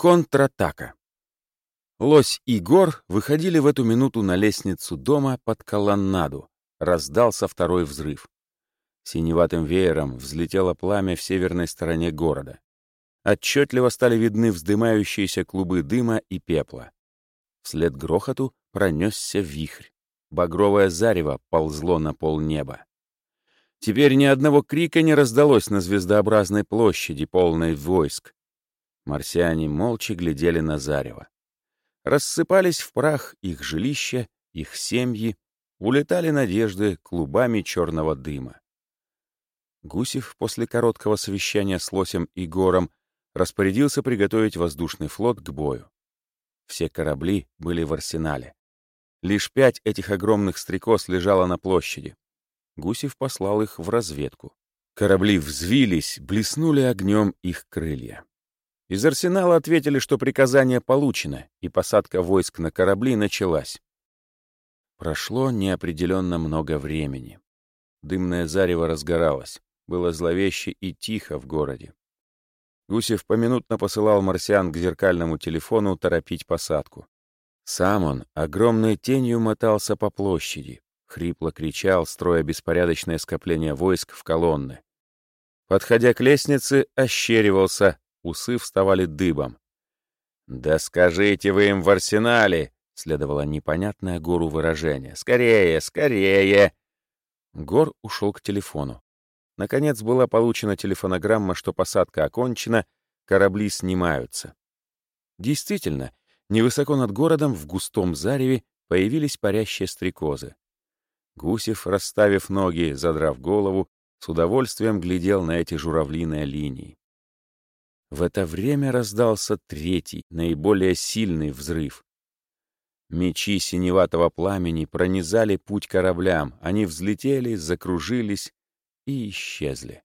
Контратака. Лось и Гор выходили в эту минуту на лестницу дома под колоннаду. Раздался второй взрыв. Синеватым веером взлетело пламя в северной стороне города. Отчетливо стали видны вздымающиеся клубы дыма и пепла. Вслед грохоту пронесся вихрь. Багровое зарево ползло на полнеба. Теперь ни одного крика не раздалось на звездообразной площади, полной войск. Марсиане молча глядели на зарево. Рассыпались в прах их жилища, их семьи, улетали надежды клубами черного дыма. Гусев после короткого совещания с Лосем и Гором распорядился приготовить воздушный флот к бою. Все корабли были в арсенале. Лишь пять этих огромных стрекоз лежало на площади. Гусев послал их в разведку. Корабли взвились, блеснули огнем их крылья. Из арсенала ответили, что приказание получено, и посадка войск на корабли началась. Прошло неопределенно много времени. Дымное зарево разгоралось. Было зловеще и тихо в городе. Гусев поминутно посылал марсиан к зеркальному телефону торопить посадку. Сам он огромной тенью мотался по площади, хрипло кричал, строя беспорядочное скопление войск в колонны. Подходя к лестнице, ощеривался, Усы вставали дыбом. «Да скажите вы им в арсенале!» — следовало непонятное Гору выражение. «Скорее, скорее!» Гор ушел к телефону. Наконец была получена телефонограмма, что посадка окончена, корабли снимаются. Действительно, невысоко над городом в густом зареве появились парящие стрекозы. Гусев, расставив ноги, задрав голову, с удовольствием глядел на эти журавлиные линии. В это время раздался третий, наиболее сильный взрыв. Мечи синеватого пламени пронизали путь кораблям, они взлетели, закружились и исчезли.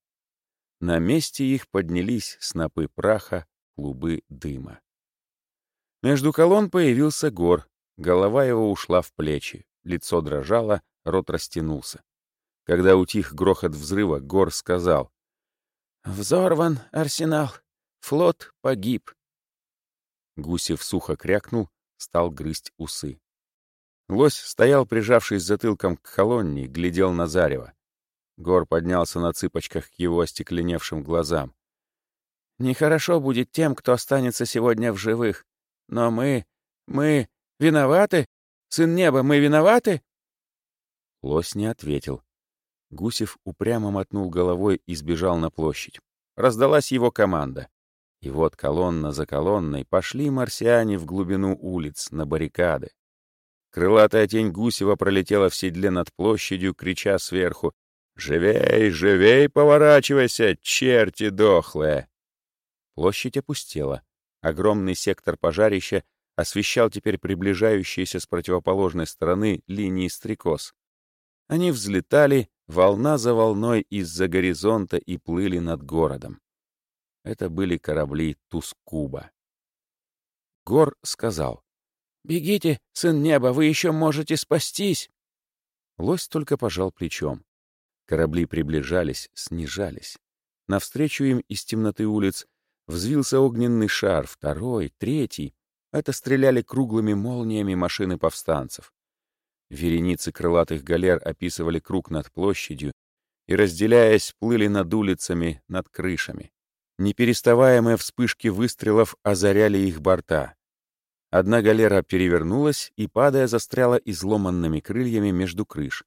На месте их поднялись снопы праха, клубы дыма. Между колонн появился гор, голова его ушла в плечи, лицо дрожало, рот растянулся. Когда утих грохот взрыва, Гор сказал, «Взорван арсенал. Флот погиб. Гусев сухо крякнул, стал грызть усы. Лось стоял, прижавшись затылком к колонне, глядел на зарево. Гор поднялся на цыпочках к его остекленевшим глазам. «Нехорошо будет тем, кто останется сегодня в живых. Но мы... мы... виноваты? Сын неба, мы виноваты?» Лось не ответил. Гусев упрямо мотнул головой и сбежал на площадь. Раздалась его команда. И вот колонна за колонной пошли марсиане в глубину улиц, на баррикады. Крылатая тень Гусева пролетела в седле над площадью, крича сверху «Живей, живей, поворачивайся, черти дохлые!» Площадь опустела. Огромный сектор пожарища освещал теперь приближающиеся с противоположной стороны линии стрекоз. Они взлетали волна за волной из-за горизонта и плыли над городом. Это были корабли Тускуба. Гор сказал, «Бегите, сын неба, вы еще можете спастись!» Лось только пожал плечом. Корабли приближались, снижались. Навстречу им из темноты улиц взвился огненный шар, второй, третий. Это стреляли круглыми молниями машины повстанцев. Вереницы крылатых галер описывали круг над площадью и, разделяясь, плыли над улицами, над крышами. Непереставаемые вспышки выстрелов озаряли их борта. Одна галера перевернулась и, падая, застряла изломанными крыльями между крыш.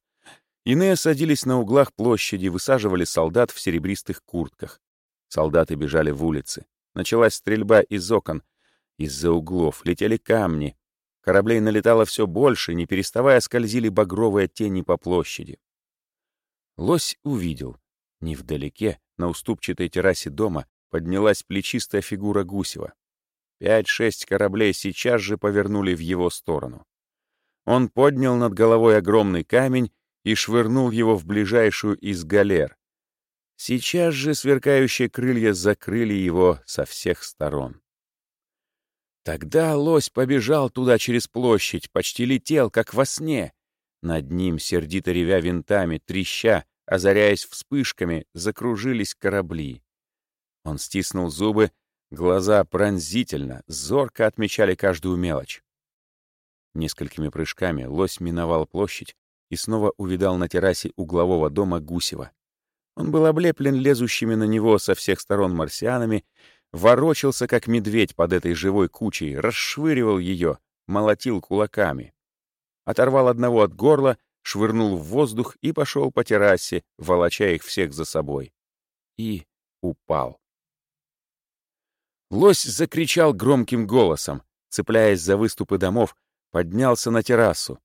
Иные садились на углах площади, высаживали солдат в серебристых куртках. Солдаты бежали в улицы. Началась стрельба из окон. Из-за углов летели камни. Кораблей налетало все больше, не переставая скользили багровые тени по площади. Лось увидел. Невдалеке, на уступчатой террасе дома, поднялась плечистая фигура Гусева. Пять-шесть кораблей сейчас же повернули в его сторону. Он поднял над головой огромный камень и швырнул его в ближайшую из галер. Сейчас же сверкающие крылья закрыли его со всех сторон. Тогда лось побежал туда через площадь, почти летел, как во сне. Над ним, сердито ревя винтами, треща, озаряясь вспышками, закружились корабли. Он стиснул зубы, Глаза пронзительно, зорко отмечали каждую мелочь. Несколькими прыжками лось миновал площадь и снова увидал на террасе углового дома Гусева. Он был облеплен лезущими на него со всех сторон марсианами, ворочался, как медведь под этой живой кучей, расшвыривал ее, молотил кулаками. Оторвал одного от горла, швырнул в воздух и пошел по террасе, волоча их всех за собой. И упал. Лось закричал громким голосом, цепляясь за выступы домов, поднялся на террасу.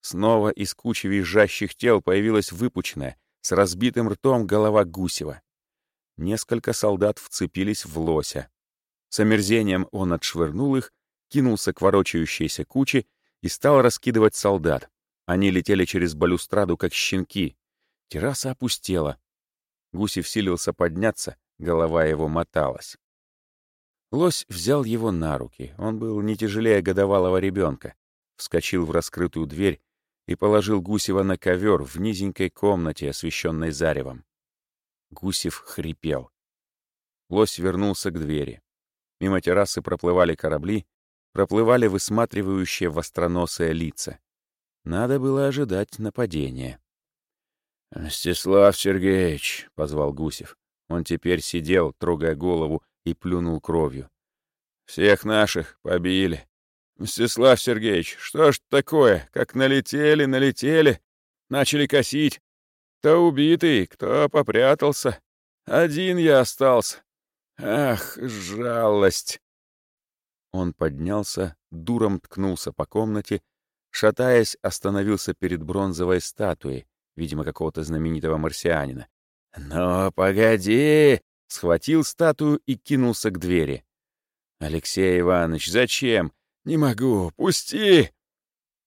Снова из кучи визжащих тел появилась выпученная, с разбитым ртом голова Гусева. Несколько солдат вцепились в лося. С омерзением он отшвырнул их, кинулся к ворочающейся куче и стал раскидывать солдат. Они летели через балюстраду, как щенки. Терраса опустела. Гусев силился подняться, голова его моталась. Лось взял его на руки. Он был не тяжелее годовалого ребенка. Вскочил в раскрытую дверь и положил Гусева на ковер в низенькой комнате, освещенной заревом. Гусев хрипел. Лось вернулся к двери. Мимо террасы проплывали корабли, проплывали высматривающие востроносые лица. Надо было ожидать нападения. «Мстислав Сергеевич», — позвал Гусев. Он теперь сидел, трогая голову, и плюнул кровью. «Всех наших побили. Мстислав Сергеевич, что ж такое? Как налетели, налетели, начали косить. Кто убитый, кто попрятался. Один я остался. Ах, жалость!» Он поднялся, дуром ткнулся по комнате, шатаясь, остановился перед бронзовой статуей, видимо, какого-то знаменитого марсианина. «Но погоди!» Схватил статую и кинулся к двери. «Алексей Иванович, зачем? Не могу! Пусти!»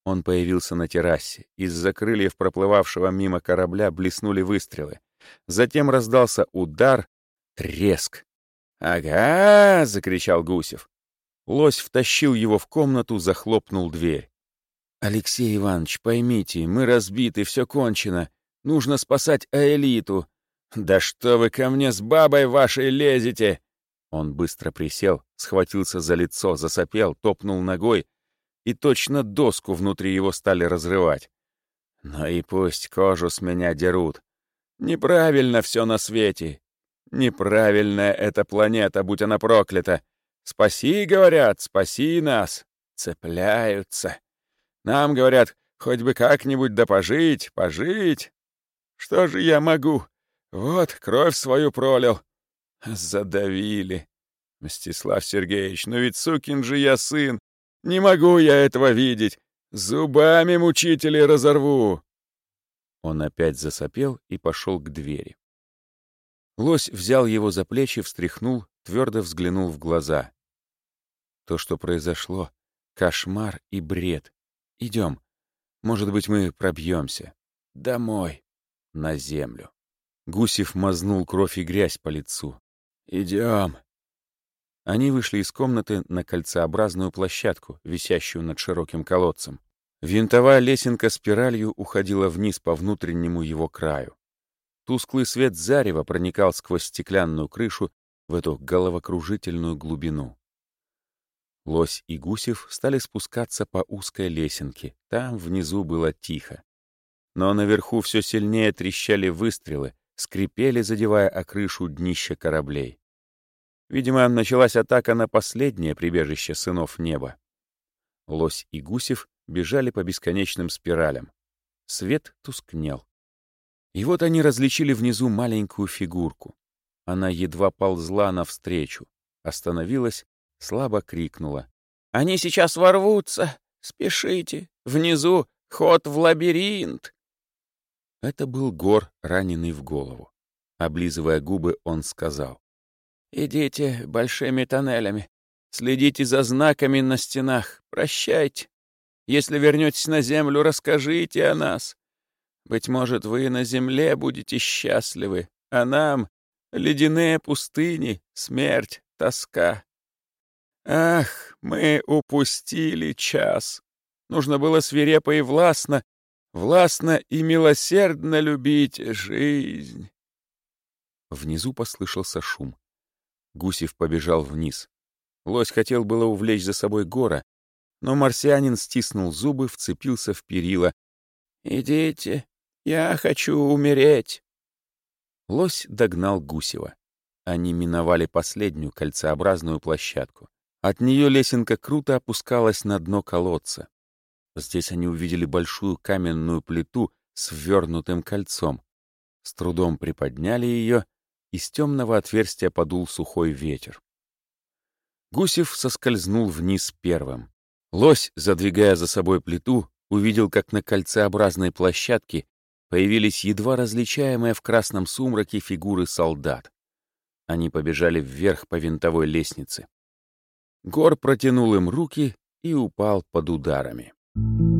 Он появился на террасе. Из-за крыльев проплывавшего мимо корабля блеснули выстрелы. Затем раздался удар, треск. «Ага!» — закричал Гусев. Лось втащил его в комнату, захлопнул дверь. «Алексей Иванович, поймите, мы разбиты, все кончено. Нужно спасать Аэлиту. «Да что вы ко мне с бабой вашей лезете?» Он быстро присел, схватился за лицо, засопел, топнул ногой, и точно доску внутри его стали разрывать. «Ну и пусть кожу с меня дерут. Неправильно все на свете. Неправильная эта планета, будь она проклята. Спаси, говорят, спаси нас. Цепляются. Нам, говорят, хоть бы как-нибудь да пожить, пожить. Что же я могу? Вот, кровь свою пролил. Задавили. Мстислав Сергеевич, ну ведь сукин же я сын. Не могу я этого видеть. Зубами мучителей разорву. Он опять засопел и пошел к двери. Лось взял его за плечи, встряхнул, твердо взглянул в глаза. То, что произошло, кошмар и бред. Идем. Может быть, мы пробьемся. Домой. На землю. Гусев мазнул кровь и грязь по лицу. «Идем!» Они вышли из комнаты на кольцеобразную площадку, висящую над широким колодцем. Винтовая лесенка спиралью уходила вниз по внутреннему его краю. Тусклый свет зарева проникал сквозь стеклянную крышу в эту головокружительную глубину. Лось и Гусев стали спускаться по узкой лесенке. Там внизу было тихо. Но наверху все сильнее трещали выстрелы, скрипели, задевая о крышу днища кораблей. Видимо, началась атака на последнее прибежище сынов неба. Лось и Гусев бежали по бесконечным спиралям. Свет тускнел. И вот они различили внизу маленькую фигурку. Она едва ползла навстречу, остановилась, слабо крикнула. «Они сейчас ворвутся! Спешите! Внизу ход в лабиринт!» Это был Гор, раненый в голову. Облизывая губы, он сказал. «Идите большими тоннелями. Следите за знаками на стенах. Прощайте. Если вернетесь на землю, расскажите о нас. Быть может, вы на земле будете счастливы, а нам — ледяные пустыни, смерть, тоска. Ах, мы упустили час. Нужно было свирепо и властно властно и милосердно любить жизнь. Внизу послышался шум. Гусев побежал вниз. Лось хотел было увлечь за собой гора, но марсианин стиснул зубы, вцепился в перила. «Идите, я хочу умереть!» Лось догнал Гусева. Они миновали последнюю кольцеобразную площадку. От нее лесенка круто опускалась на дно колодца. Здесь они увидели большую каменную плиту с ввернутым кольцом. С трудом приподняли ее, из темного отверстия подул сухой ветер. Гусев соскользнул вниз первым. Лось, задвигая за собой плиту, увидел, как на кольцеобразной площадке появились едва различаемые в красном сумраке фигуры солдат. Они побежали вверх по винтовой лестнице. Гор протянул им руки и упал под ударами. Thank you.